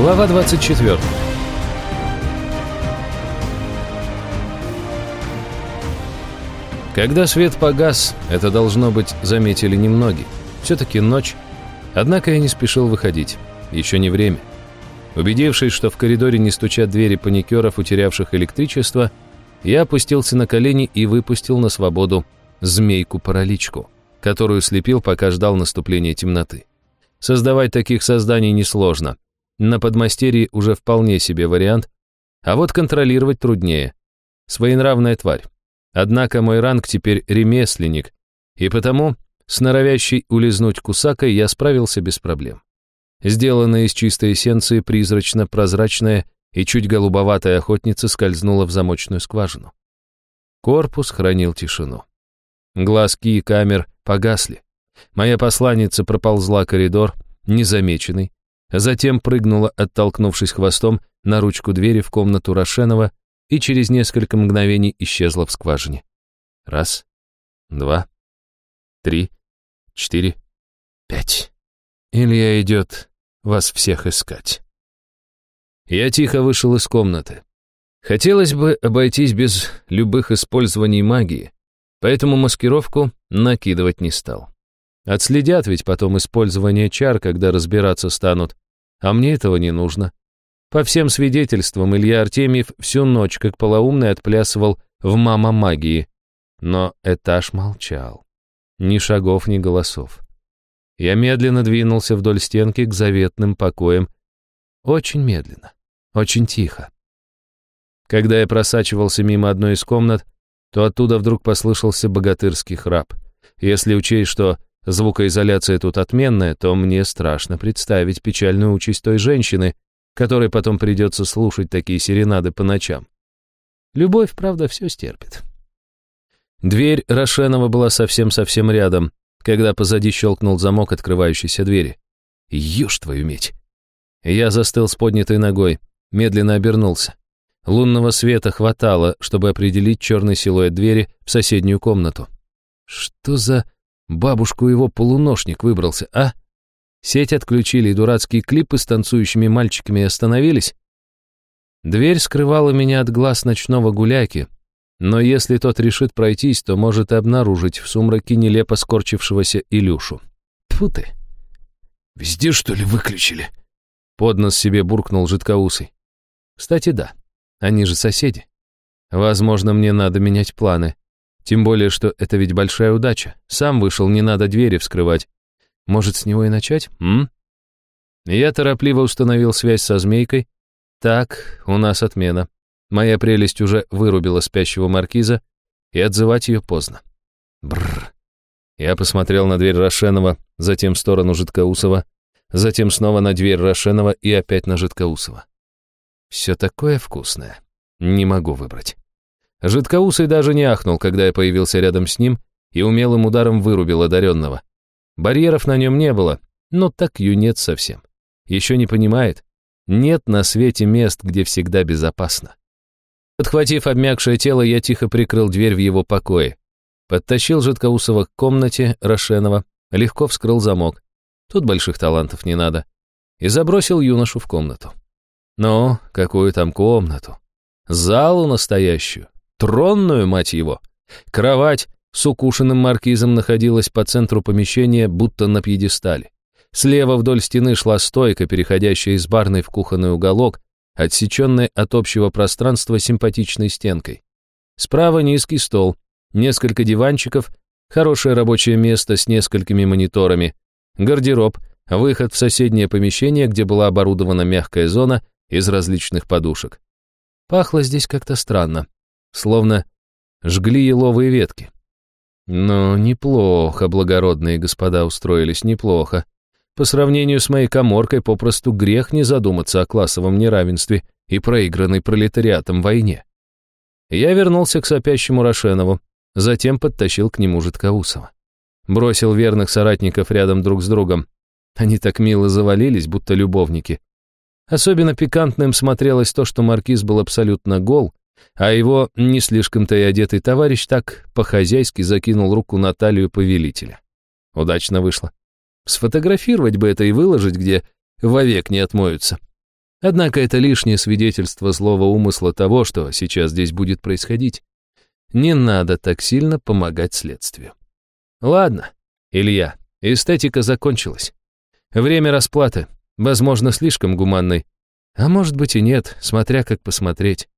Глава 24. Когда свет погас, это должно быть заметили немногие. Все-таки ночь. Однако я не спешил выходить. Еще не время. Убедившись, что в коридоре не стучат двери паникеров, утерявших электричество, я опустился на колени и выпустил на свободу змейку-параличку, которую слепил, пока ждал наступления темноты. Создавать таких созданий несложно. На подмастерье уже вполне себе вариант, а вот контролировать труднее. Своенравная тварь. Однако мой ранг теперь ремесленник, и потому с норовящей улизнуть кусакой я справился без проблем. Сделанная из чистой эссенции призрачно-прозрачная и чуть голубоватая охотница скользнула в замочную скважину. Корпус хранил тишину. Глазки и камер погасли. Моя посланница проползла коридор, незамеченный, затем прыгнула, оттолкнувшись хвостом, на ручку двери в комнату Рошенова и через несколько мгновений исчезла в скважине. Раз, два, три, четыре, пять. Илья идет вас всех искать. Я тихо вышел из комнаты. Хотелось бы обойтись без любых использований магии, поэтому маскировку накидывать не стал. Отследят ведь потом использование чар, когда разбираться станут, а мне этого не нужно. По всем свидетельствам, Илья Артемьев всю ночь, как полоумный, отплясывал в мама магии. Но этаж молчал. Ни шагов, ни голосов. Я медленно двинулся вдоль стенки к заветным покоям. Очень медленно, очень тихо. Когда я просачивался мимо одной из комнат, то оттуда вдруг послышался богатырский храп. Если учесть, что звукоизоляция тут отменная, то мне страшно представить печальную участь той женщины, которой потом придется слушать такие серенады по ночам. Любовь, правда, все стерпит. Дверь Рошенова была совсем-совсем рядом, когда позади щелкнул замок открывающейся двери. Ешь твою медь! Я застыл с поднятой ногой, медленно обернулся. Лунного света хватало, чтобы определить черный силуэт двери в соседнюю комнату. Что за бабушку его полуношник выбрался, а? Сеть отключили, и дурацкие клипы с танцующими мальчиками остановились. Дверь скрывала меня от глаз ночного гуляки, но если тот решит пройтись, то может обнаружить в сумраке нелепо скорчившегося Илюшу. Тьфу ты! Везде, что ли, выключили? Поднос себе буркнул жидкоусый. Кстати, да, они же соседи. Возможно, мне надо менять планы. Тем более, что это ведь большая удача. Сам вышел, не надо двери вскрывать. Может, с него и начать, м? Я торопливо установил связь со змейкой. Так, у нас отмена. Моя прелесть уже вырубила спящего маркиза, и отзывать ее поздно. Бррр. Я посмотрел на дверь Рошенова, затем в сторону Жидкоусова, затем снова на дверь Рошенова и опять на Жидкоусова. Все такое вкусное. Не могу выбрать. Жидкоусый даже не ахнул, когда я появился рядом с ним и умелым ударом вырубил одаренного. Барьеров на нем не было, но так юнец совсем. Еще не понимает. Нет на свете мест, где всегда безопасно. Подхватив обмякшее тело, я тихо прикрыл дверь в его покое. Подтащил Жидкоусова к комнате Рошенова, легко вскрыл замок. Тут больших талантов не надо. И забросил юношу в комнату. Ну, какую там комнату? Залу настоящую, тронную, мать его. Кровать, с укушенным маркизом находилась по центру помещения, будто на пьедестале. Слева вдоль стены шла стойка, переходящая из барной в кухонный уголок, отсеченная от общего пространства симпатичной стенкой. Справа низкий стол, несколько диванчиков, хорошее рабочее место с несколькими мониторами, гардероб, выход в соседнее помещение, где была оборудована мягкая зона из различных подушек. Пахло здесь как-то странно, словно жгли еловые ветки. Но неплохо, благородные господа устроились, неплохо. По сравнению с моей коморкой попросту грех не задуматься о классовом неравенстве и проигранной пролетариатом войне. Я вернулся к сопящему Рошенову, затем подтащил к нему Житкоусова. Бросил верных соратников рядом друг с другом. Они так мило завалились, будто любовники. Особенно пикантным смотрелось то, что маркиз был абсолютно гол, а его не слишком-то и одетый товарищ так по-хозяйски закинул руку на талию повелителя. Удачно вышло. Сфотографировать бы это и выложить, где вовек не отмоются. Однако это лишнее свидетельство злого умысла того, что сейчас здесь будет происходить. Не надо так сильно помогать следствию. Ладно, Илья, эстетика закончилась. Время расплаты, возможно, слишком гуманной. А может быть и нет, смотря как посмотреть.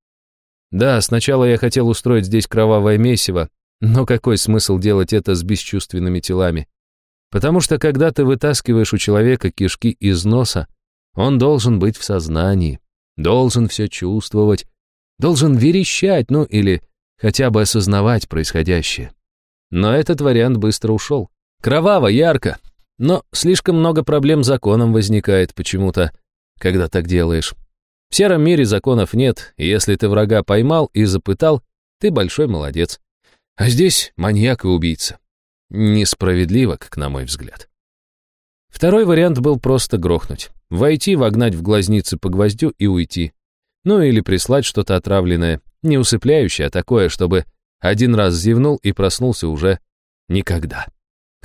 Да, сначала я хотел устроить здесь кровавое месиво, но какой смысл делать это с бесчувственными телами? Потому что когда ты вытаскиваешь у человека кишки из носа, он должен быть в сознании, должен все чувствовать, должен верещать, ну или хотя бы осознавать происходящее. Но этот вариант быстро ушел. Кроваво, ярко, но слишком много проблем с законом возникает почему-то, когда так делаешь. В сером мире законов нет, и если ты врага поймал и запытал, ты большой молодец. А здесь маньяк и убийца. Несправедливо, как на мой взгляд. Второй вариант был просто грохнуть. Войти, вогнать в глазницы по гвоздю и уйти. Ну или прислать что-то отравленное, не усыпляющее, а такое, чтобы один раз зевнул и проснулся уже никогда.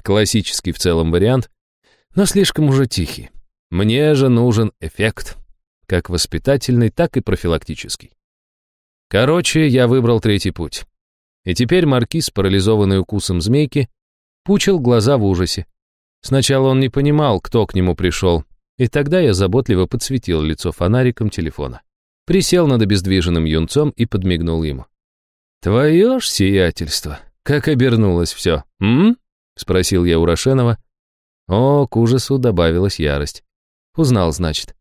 Классический в целом вариант, но слишком уже тихий. Мне же нужен эффект, как воспитательный, так и профилактический. Короче, я выбрал третий путь. И теперь маркиз, парализованный укусом змейки, пучил глаза в ужасе. Сначала он не понимал, кто к нему пришел, и тогда я заботливо подсветил лицо фонариком телефона. Присел над обездвиженным юнцом и подмигнул ему. «Твое ж сиятельство! Как обернулось все, м?» — спросил я у Рошенова. О, к ужасу добавилась ярость. Узнал, значит.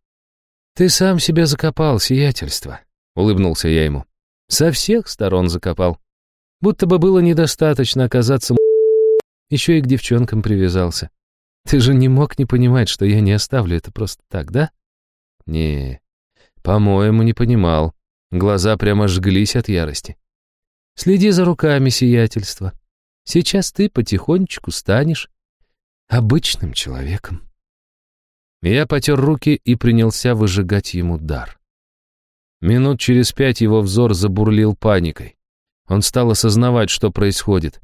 «Ты сам себя закопал, сиятельство», — улыбнулся я ему. «Со всех сторон закопал. Будто бы было недостаточно оказаться еще и к девчонкам привязался. Ты же не мог не понимать, что я не оставлю это просто так, да? Не, по-моему, не понимал. Глаза прямо жглись от ярости. Следи за руками, сиятельства. Сейчас ты потихонечку станешь обычным человеком. Я потер руки и принялся выжигать ему дар. Минут через пять его взор забурлил паникой. Он стал осознавать, что происходит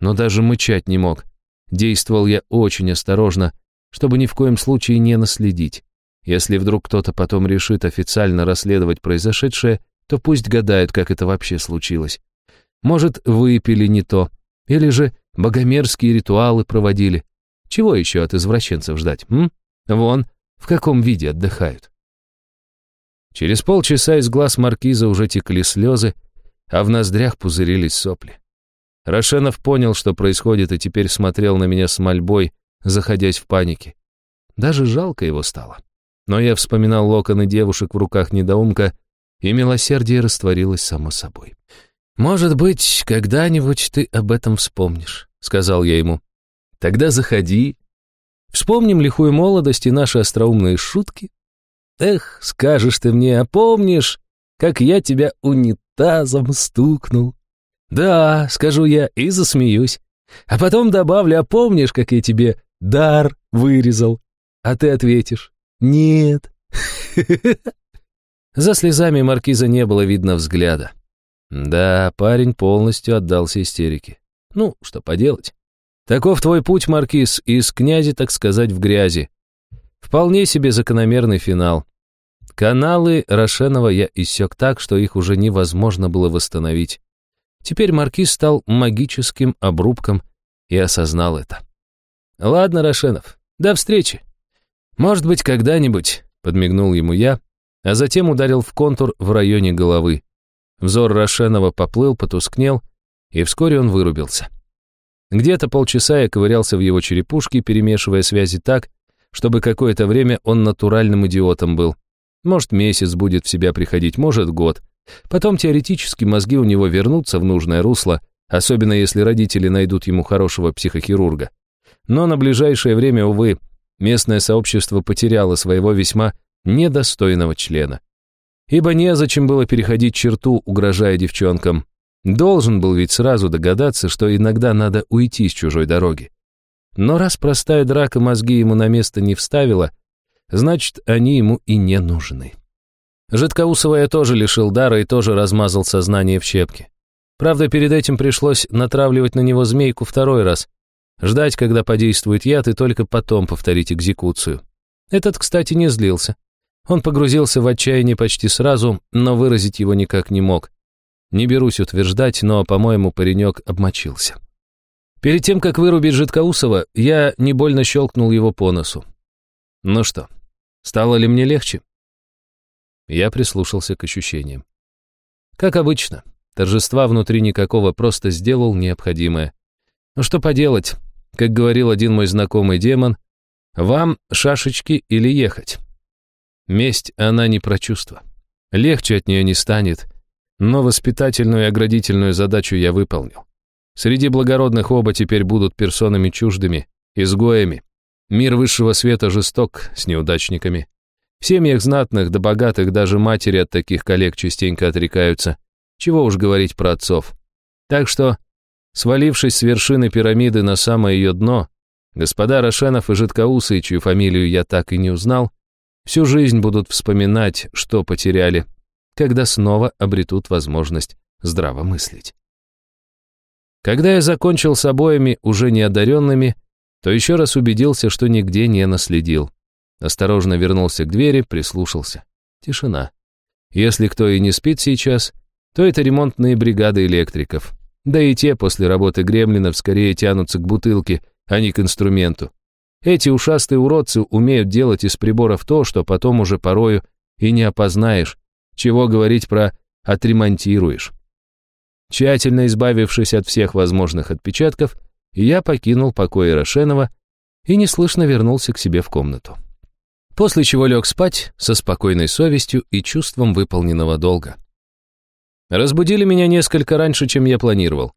но даже мычать не мог. Действовал я очень осторожно, чтобы ни в коем случае не наследить. Если вдруг кто-то потом решит официально расследовать произошедшее, то пусть гадают, как это вообще случилось. Может, выпили не то, или же богомерзкие ритуалы проводили. Чего еще от извращенцев ждать, м? Вон, в каком виде отдыхают. Через полчаса из глаз маркиза уже текли слезы, а в ноздрях пузырились сопли. Рошенов понял, что происходит, и теперь смотрел на меня с мольбой, заходясь в панике. Даже жалко его стало. Но я вспоминал локоны девушек в руках недоумка, и милосердие растворилось само собой. «Может быть, когда-нибудь ты об этом вспомнишь», — сказал я ему. «Тогда заходи. Вспомним лихую молодость и наши остроумные шутки. Эх, скажешь ты мне, а помнишь, как я тебя унитазом стукнул?» «Да», — скажу я и засмеюсь. А потом добавлю, а помнишь, как я тебе дар вырезал? А ты ответишь «Нет». За слезами маркиза не было видно взгляда. Да, парень полностью отдался истерике. Ну, что поделать. Таков твой путь, маркиз, из князи, так сказать, в грязи. Вполне себе закономерный финал. Каналы Рошенова я иссек так, что их уже невозможно было восстановить. Теперь маркиз стал магическим обрубком и осознал это. «Ладно, Рошенов, до встречи. Может быть, когда-нибудь», — подмигнул ему я, а затем ударил в контур в районе головы. Взор Рошенова поплыл, потускнел, и вскоре он вырубился. Где-то полчаса я ковырялся в его черепушке, перемешивая связи так, чтобы какое-то время он натуральным идиотом был. Может, месяц будет в себя приходить, может, год — Потом теоретически мозги у него вернутся в нужное русло, особенно если родители найдут ему хорошего психохирурга. Но на ближайшее время, увы, местное сообщество потеряло своего весьма недостойного члена. Ибо незачем было переходить черту, угрожая девчонкам. Должен был ведь сразу догадаться, что иногда надо уйти с чужой дороги. Но раз простая драка мозги ему на место не вставила, значит, они ему и не нужны. Жидкоусова я тоже лишил дара и тоже размазал сознание в щепки. Правда, перед этим пришлось натравливать на него змейку второй раз. Ждать, когда подействует яд, и только потом повторить экзекуцию. Этот, кстати, не злился. Он погрузился в отчаяние почти сразу, но выразить его никак не мог. Не берусь утверждать, но, по-моему, паренек обмочился. Перед тем, как вырубить Житкоусова, я не больно щелкнул его по носу. Ну что, стало ли мне легче? Я прислушался к ощущениям. Как обычно, торжества внутри никакого, просто сделал необходимое. Ну что поделать, как говорил один мой знакомый демон, вам шашечки или ехать. Месть, она не про чувства. Легче от нее не станет, но воспитательную и оградительную задачу я выполнил. Среди благородных оба теперь будут персонами чуждыми, изгоями. Мир высшего света жесток с неудачниками. В семьях знатных да богатых даже матери от таких коллег частенько отрекаются. Чего уж говорить про отцов. Так что, свалившись с вершины пирамиды на самое ее дно, господа Рошенов и Житкоусы, чью фамилию я так и не узнал, всю жизнь будут вспоминать, что потеряли, когда снова обретут возможность здраво мыслить. Когда я закончил с обоями, уже неодаренными, то еще раз убедился, что нигде не наследил. Осторожно вернулся к двери, прислушался. Тишина. Если кто и не спит сейчас, то это ремонтные бригады электриков. Да и те после работы гремлинов скорее тянутся к бутылке, а не к инструменту. Эти ушастые уродцы умеют делать из приборов то, что потом уже порою и не опознаешь, чего говорить про «отремонтируешь». Тщательно избавившись от всех возможных отпечатков, я покинул покои Рошенова и неслышно вернулся к себе в комнату. После чего лег спать со спокойной совестью и чувством выполненного долга. Разбудили меня несколько раньше, чем я планировал.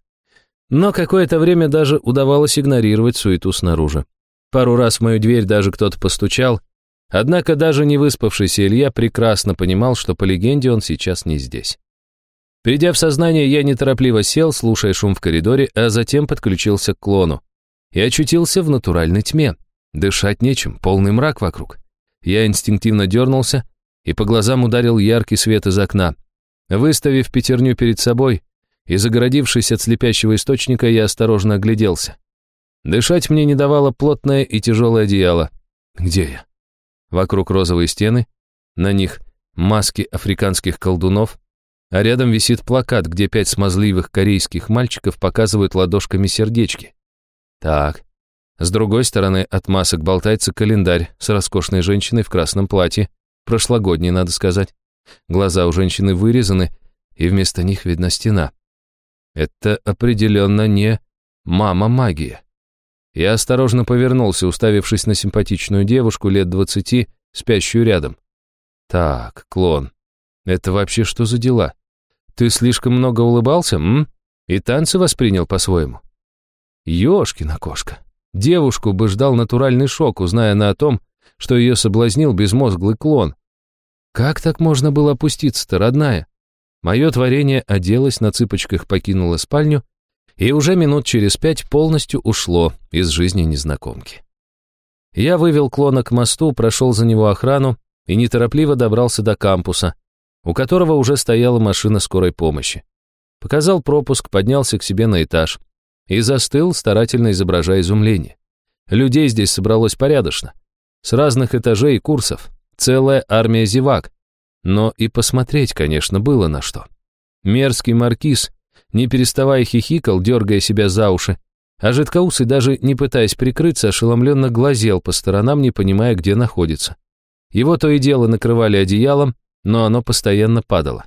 Но какое-то время даже удавалось игнорировать суету снаружи. Пару раз в мою дверь даже кто-то постучал, однако даже не выспавшийся Илья прекрасно понимал, что по легенде он сейчас не здесь. Придя в сознание, я неторопливо сел, слушая шум в коридоре, а затем подключился к клону. И очутился в натуральной тьме. Дышать нечем, полный мрак вокруг. Я инстинктивно дернулся, и по глазам ударил яркий свет из окна. Выставив пятерню перед собой и загородившись от слепящего источника, я осторожно огляделся. Дышать мне не давало плотное и тяжелое одеяло. Где я? Вокруг розовые стены, на них маски африканских колдунов, а рядом висит плакат, где пять смазливых корейских мальчиков показывают ладошками сердечки. Так. С другой стороны от масок болтается календарь с роскошной женщиной в красном платье, прошлогодний, надо сказать. Глаза у женщины вырезаны, и вместо них видна стена. Это определенно не мама-магия. Я осторожно повернулся, уставившись на симпатичную девушку лет двадцати, спящую рядом. Так, клон. Это вообще что за дела? Ты слишком много улыбался, м? И танцы воспринял по-своему. Ёшкина кошка. Девушку бы ждал натуральный шок, узная она о том, что ее соблазнил безмозглый клон. Как так можно было опуститься-то, родная? Мое творение оделось, на цыпочках покинуло спальню и уже минут через пять полностью ушло из жизни незнакомки. Я вывел клона к мосту, прошел за него охрану и неторопливо добрался до кампуса, у которого уже стояла машина скорой помощи. Показал пропуск, поднялся к себе на этаж и застыл, старательно изображая изумление. Людей здесь собралось порядочно. С разных этажей и курсов. Целая армия зевак. Но и посмотреть, конечно, было на что. Мерзкий маркиз, не переставая хихикал, дергая себя за уши, а жидкоусый, даже не пытаясь прикрыться, ошеломленно глазел по сторонам, не понимая, где находится. Его то и дело накрывали одеялом, но оно постоянно падало.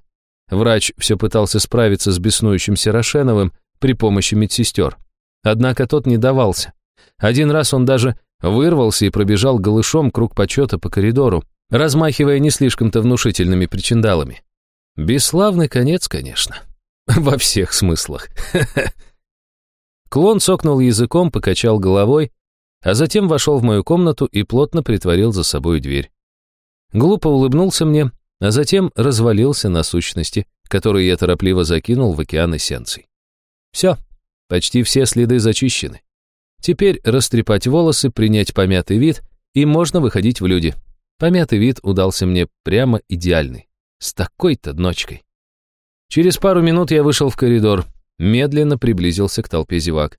Врач все пытался справиться с беснующимся Рошеновым при помощи медсестер. Однако тот не давался. Один раз он даже вырвался и пробежал голышом круг почета по коридору, размахивая не слишком-то внушительными причиндалами. Бесславный конец, конечно. Во всех смыслах. Клон сокнул языком, покачал головой, а затем вошел в мою комнату и плотно притворил за собой дверь. Глупо улыбнулся мне, а затем развалился на сущности, которые я торопливо закинул в океан эссенций. Все, почти все следы зачищены. Теперь растрепать волосы, принять помятый вид, и можно выходить в люди. Помятый вид удался мне прямо идеальный, с такой-то ночкой. Через пару минут я вышел в коридор, медленно приблизился к толпе зевак.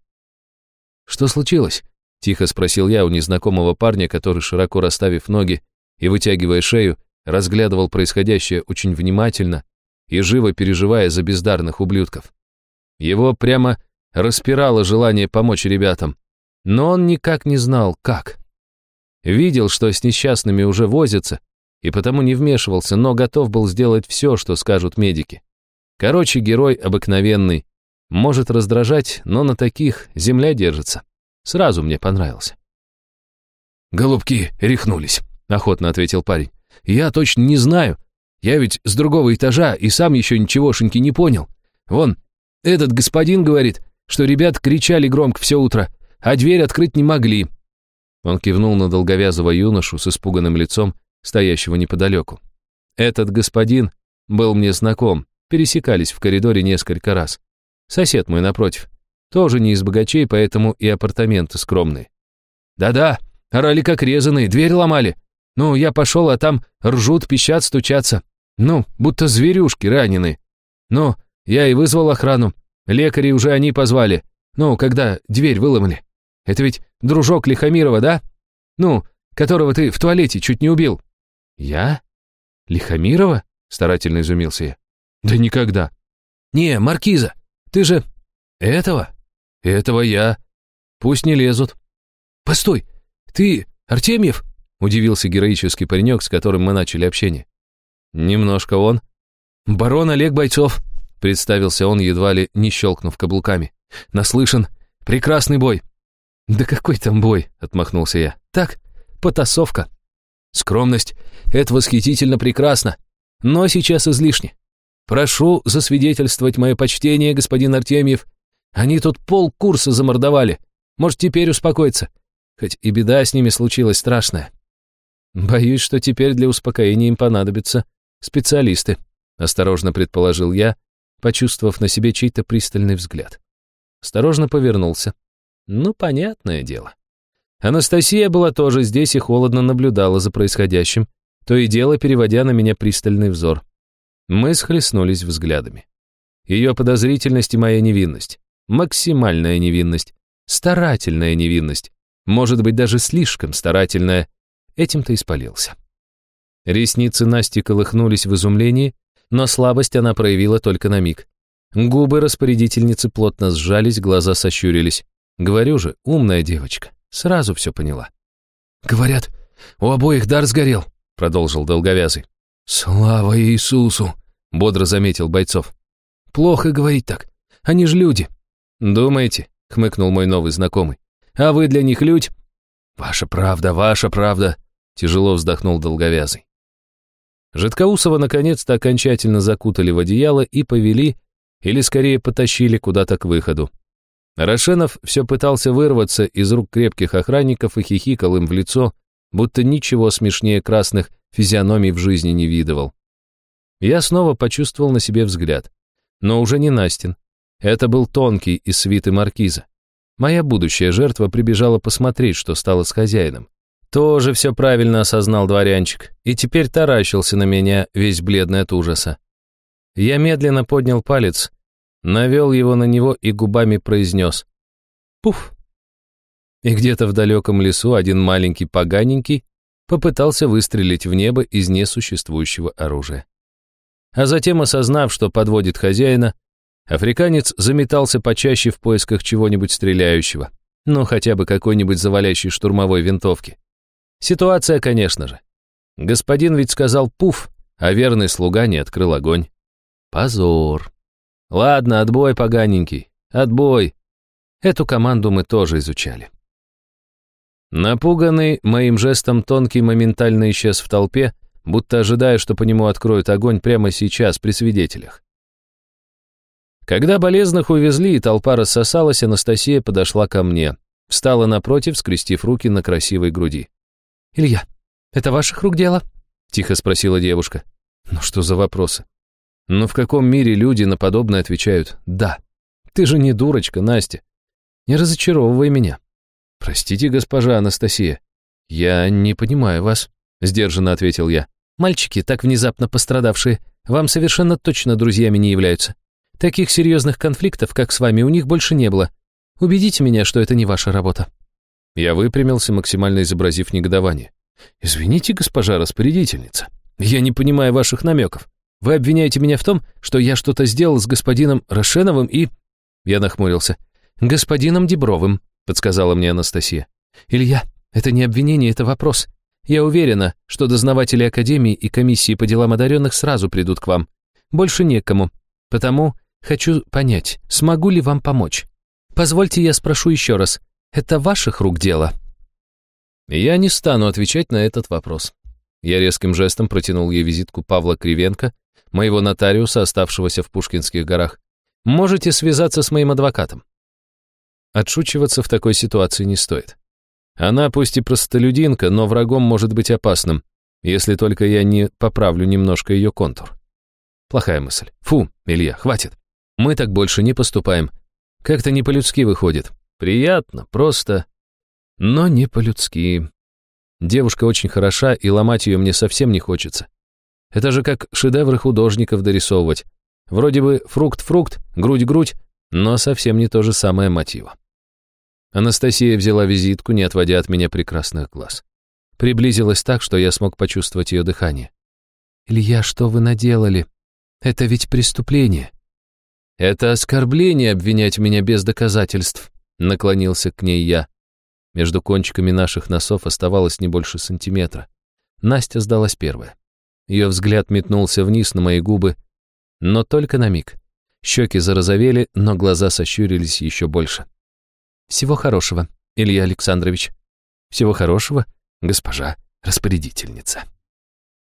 «Что случилось?» — тихо спросил я у незнакомого парня, который, широко расставив ноги и вытягивая шею, разглядывал происходящее очень внимательно и живо переживая за бездарных ублюдков. Его прямо распирало желание помочь ребятам, но он никак не знал, как. Видел, что с несчастными уже возятся, и потому не вмешивался, но готов был сделать все, что скажут медики. Короче, герой обыкновенный, может раздражать, но на таких земля держится. Сразу мне понравился. «Голубки рехнулись», — охотно ответил парень. «Я точно не знаю. Я ведь с другого этажа и сам еще ничегошеньки не понял. Вон, этот господин говорит, что ребят кричали громко все утро, а дверь открыть не могли». Он кивнул на долговязого юношу с испуганным лицом, стоящего неподалеку. Этот господин был мне знаком, пересекались в коридоре несколько раз. Сосед мой напротив. Тоже не из богачей, поэтому и апартаменты скромные. «Да-да, орали как резаные, дверь ломали. Ну, я пошел, а там ржут, пищат, стучатся. Ну, будто зверюшки раненые. Ну, я и вызвал охрану. Лекари уже они позвали. Ну, когда дверь выломали. Это ведь дружок Лихомирова, да? Ну, которого ты в туалете чуть не убил». «Я? Лихомирова?» — старательно изумился я. «Да никогда». «Не, Маркиза, ты же...» «Этого? Этого я. Пусть не лезут». «Постой, ты Артемьев?» — удивился героический паренек, с которым мы начали общение. «Немножко он». «Барон Олег Бойцов», — представился он, едва ли не щелкнув каблуками. «Наслышан. Прекрасный бой». «Да какой там бой?» — отмахнулся я. «Так, потасовка». «Скромность — это восхитительно прекрасно, но сейчас излишне. Прошу засвидетельствовать мое почтение, господин Артемьев. Они тут полкурса замордовали. Может, теперь успокоиться. Хоть и беда с ними случилась страшная. Боюсь, что теперь для успокоения им понадобятся специалисты, осторожно предположил я, почувствовав на себе чей-то пристальный взгляд. Осторожно повернулся. Ну, понятное дело. Анастасия была тоже здесь и холодно наблюдала за происходящим, то и дело переводя на меня пристальный взор. Мы схлестнулись взглядами. Ее подозрительность и моя невинность. Максимальная невинность. Старательная невинность. Может быть, даже слишком старательная. Этим-то испалился. Ресницы Насти колыхнулись в изумлении, но слабость она проявила только на миг. Губы распорядительницы плотно сжались, глаза сощурились. Говорю же, умная девочка. Сразу все поняла. «Говорят, у обоих дар сгорел», — продолжил долговязый. «Слава Иисусу!» — бодро заметил Бойцов. «Плохо говорить так. Они же люди». «Думаете?» — хмыкнул мой новый знакомый. «А вы для них людь?» «Ваша правда, ваша правда», — тяжело вздохнул долговязый. Жидкоусова наконец-то окончательно закутали в одеяло и повели, или скорее потащили куда-то к выходу. Рашенов все пытался вырваться из рук крепких охранников и хихикал им в лицо, будто ничего смешнее красных физиономий в жизни не видывал. Я снова почувствовал на себе взгляд. Но уже не Настин. Это был тонкий из свиты маркиза. Моя будущая жертва прибежала посмотреть, что стало с хозяином. Тоже все правильно осознал дворянчик, и теперь таращился на меня, весь бледный от ужаса. Я медленно поднял палец, навел его на него и губами произнес «Пуф!». И где-то в далеком лесу один маленький поганенький попытался выстрелить в небо из несуществующего оружия. А затем, осознав, что подводит хозяина, африканец заметался почаще в поисках чего-нибудь стреляющего, ну хотя бы какой-нибудь завалящей штурмовой винтовки. Ситуация, конечно же. Господин ведь сказал «пуф», а верный слуга не открыл огонь. Позор. Ладно, отбой, поганенький, отбой. Эту команду мы тоже изучали. Напуганный моим жестом тонкий моментально исчез в толпе, будто ожидая, что по нему откроют огонь прямо сейчас при свидетелях. Когда болезных увезли и толпа рассосалась, Анастасия подошла ко мне, встала напротив, скрестив руки на красивой груди. «Илья, это ваших рук дело?» — тихо спросила девушка. «Ну что за вопросы? Но в каком мире люди на подобное отвечают «да». Ты же не дурочка, Настя. Не разочаровывай меня. Простите, госпожа Анастасия. Я не понимаю вас, сдержанно ответил я. Мальчики, так внезапно пострадавшие, вам совершенно точно друзьями не являются. Таких серьезных конфликтов, как с вами, у них больше не было. Убедите меня, что это не ваша работа. Я выпрямился, максимально изобразив негодование. «Извините, госпожа распорядительница». Я не понимаю ваших намеков. Вы обвиняете меня в том, что я что-то сделал с господином Рошеновым и...» Я нахмурился. «Господином Дебровым», — подсказала мне Анастасия. «Илья, это не обвинение, это вопрос. Я уверена, что дознаватели Академии и комиссии по делам одаренных сразу придут к вам. Больше некому. Потому хочу понять, смогу ли вам помочь. Позвольте я спрошу еще раз. Это ваших рук дело?» Я не стану отвечать на этот вопрос. Я резким жестом протянул ей визитку Павла Кривенко, моего нотариуса, оставшегося в Пушкинских горах. Можете связаться с моим адвокатом. Отшучиваться в такой ситуации не стоит. Она пусть и простолюдинка, но врагом может быть опасным, если только я не поправлю немножко ее контур. Плохая мысль. Фу, Илья, хватит. Мы так больше не поступаем. Как-то не по-людски выходит. Приятно, просто, но не по-людски. Девушка очень хороша, и ломать ее мне совсем не хочется. Это же как шедевры художников дорисовывать. Вроде бы фрукт-фрукт, грудь-грудь, но совсем не то же самое мотиво. Анастасия взяла визитку, не отводя от меня прекрасных глаз. Приблизилась так, что я смог почувствовать ее дыхание. «Илья, что вы наделали? Это ведь преступление». «Это оскорбление обвинять меня без доказательств», — наклонился к ней я. Между кончиками наших носов оставалось не больше сантиметра. Настя сдалась первая. Ее взгляд метнулся вниз на мои губы, но только на миг. Щеки зарозовели, но глаза сощурились еще больше. «Всего хорошего, Илья Александрович». «Всего хорошего, госпожа распорядительница».